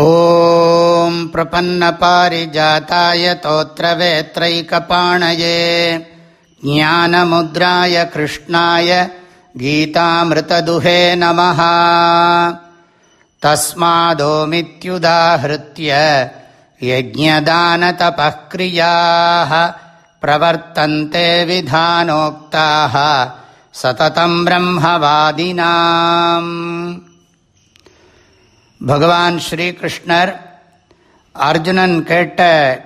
ॐ प्रपन्नपारिजाताय तोत्रवेत्रैकपाणये ज्ञानमुद्राय कृष्णाय गीतामृतदुहे नमः तस्मादोमित्युदाहृत्य यज्ञदानतपः क्रियाः प्रवर्तन्ते विधानोक्ताः सततं ब्रह्मवादिनाम् பகவான் ஸ்ரீகிருஷ்ணர் அர்ஜுனன் கேட்ட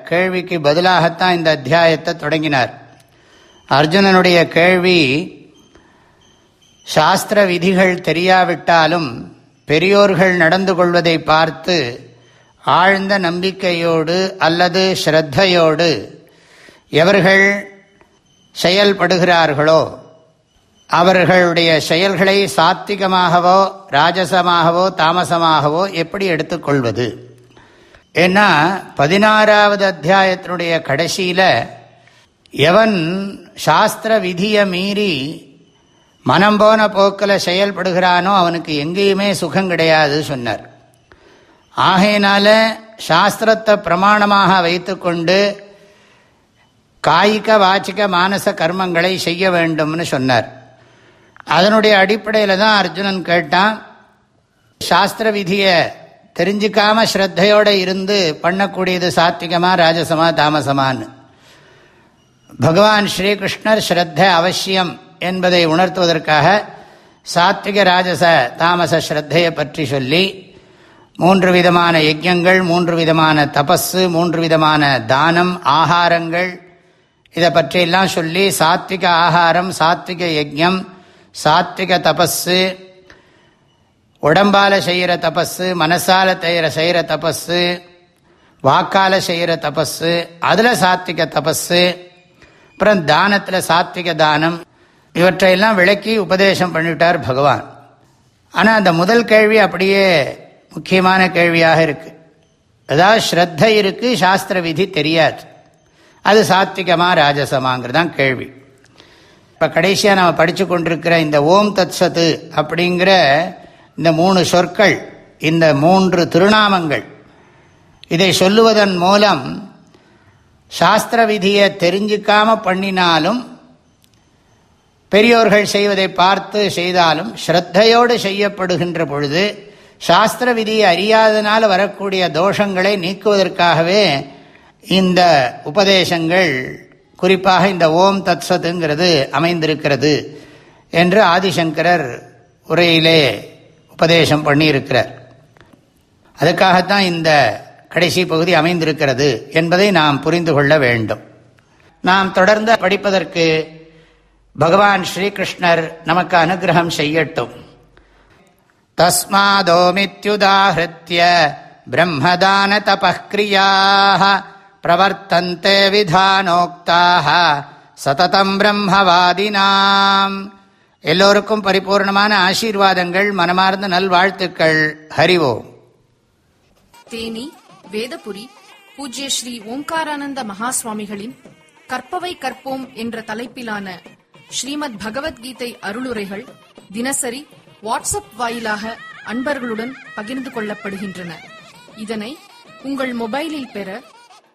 கேள்விக்கு பதிலாகத்தான் இந்த அத்தியாயத்தை தொடங்கினார். அர்ஜுனனுடைய கேள்வி சாஸ்திர விதிகள் தெரியாவிட்டாலும் பெரியோர்கள் நடந்து கொள்வதை பார்த்து ஆழ்ந்த நம்பிக்கையோடு அல்லது ஸ்ரத்தையோடு எவர்கள் செயல்படுகிறார்களோ அவர்களுடைய செயல்களை சாத்விகமாகவோ ராஜசமாகவோ தாமசமாகவோ எப்படி எடுத்துக்கொள்வது? ஏன்னா பதினாறாவது அத்தியாயத்தினுடைய கடைசியில் எவன் சாஸ்திர விதியை மீறி மனம் போன போக்கில் செயல்படுகிறானோ அவனுக்கு எங்கேயுமே சுகம் கிடையாது சொன்னார். ஆகையினால சாஸ்திரத்தை பிரமாணமாக வைத்துக்கொண்டு காய்க வாச்சிக மானச கர்மங்களை செய்ய வேண்டும்னு சொன்னார். அதனுடைய அடிப்படையில் தான் அர்ஜுனன் கேட்டான் சாஸ்திர விதியை தெரிஞ்சுக்காம ஸ்ரத்தையோடு இருந்து பண்ணக்கூடியது சாத்விகமா ராஜசமா தாமசமான்னு? பகவான் ஸ்ரீகிருஷ்ணர் ஸ்ரத்த அவசியம் என்பதை உணர்த்துவதற்காக சாத்விக ராஜச தாமச ஸ்ரத்தையை பற்றி சொல்லி மூன்று விதமான யஜ்யங்கள் மூன்று விதமான தபஸு மூன்று விதமான தானம் ஆகாரங்கள் இதை பற்றியெல்லாம் சொல்லி சாத்விக ஆகாரம் சாத்விக யஜ்யம் சாத்விக தபஸு உடம்பால் செய்கிற தபஸு மனசால செய்கிற செய்கிற தபஸு வாக்கால செய்கிற தபஸு அதில் சாத்விக தபஸு அப்புறம் தானத்தில் சாத்விக தானம் இவற்றையெல்லாம் விளக்கி உபதேசம் பண்ணிவிட்டார் பகவான். ஆனால் அந்த முதல் கேள்வி அப்படியே முக்கியமான கேள்வியாக இருக்குது அதாவது ஸ்ரத்த இருக்குது சாஸ்திர விதி தெரியாது. அது சாத்விகமாக ராஜசமாங்கிறதான் கேள்வி. இப்போ கடைசியாக நம்ம படித்து கொண்டிருக்கிற இந்த ஓம் தத் சத்து அப்படிங்கிற இந்த மூணு சொற்கள் இந்த மூன்று திருநாமங்கள் இதை சொல்லுவதன் மூலம் சாஸ்திர விதியை தெரிஞ்சுக்காம பண்ணினாலும் பெரியோர்கள் செய்வதை பார்த்து செய்தாலும் ஸ்ரத்தையோடு செய்யப்படுகின்ற பொழுது சாஸ்திர விதியை அறியாதனால் வரக்கூடிய தோஷங்களை நீக்குவதற்காகவே இந்த உபதேசங்கள் குறிப்பாக இந்த ஓம் தத் சத்துங்கிறது அமைந்திருக்கிறது என்று ஆதிசங்கரர் உரையிலே உபதேசம் பண்ணியிருக்கிறார். அதுக்காகத்தான் இந்த கடைசி பகுதி அமைந்திருக்கிறது என்பதை நாம் புரிந்து கொள்ள வேண்டும். நாம் தொடர்ந்து படிப்பதற்கு பகவான் ஸ்ரீகிருஷ்ணர் நமக்கு அனுகிரகம் செய்யட்டும். தஸ்மாதோமித்யுதாஹிருத்திய பிரம்மதான தபக்ரியாக பிரவர்த்தந்தே விதானோக்தாக சததம் பிரம்மவாதினாம் எல்லோருக்கும் பரிபூர்ணமான ஆசீர்வாதங்கள் மனமார்ந்த நல்வாழ்த்துக்கள். ஹரிவோம் தேனி வேதபுரி பூஜ்ய ஸ்ரீ ஓம்காரானந்த மகாசுவாமிகளின் கற்பவை கற்போம் என்ற தலைப்பிலான ஸ்ரீமத் பகவத்கீதை அருளுரைகள் தினசரி வாட்ஸ்அப் வாயிலாக அன்பர்களுடன் பகிர்ந்து கொள்ளப்படுகின்றன. இதனை உங்கள் மொபைலில் பெற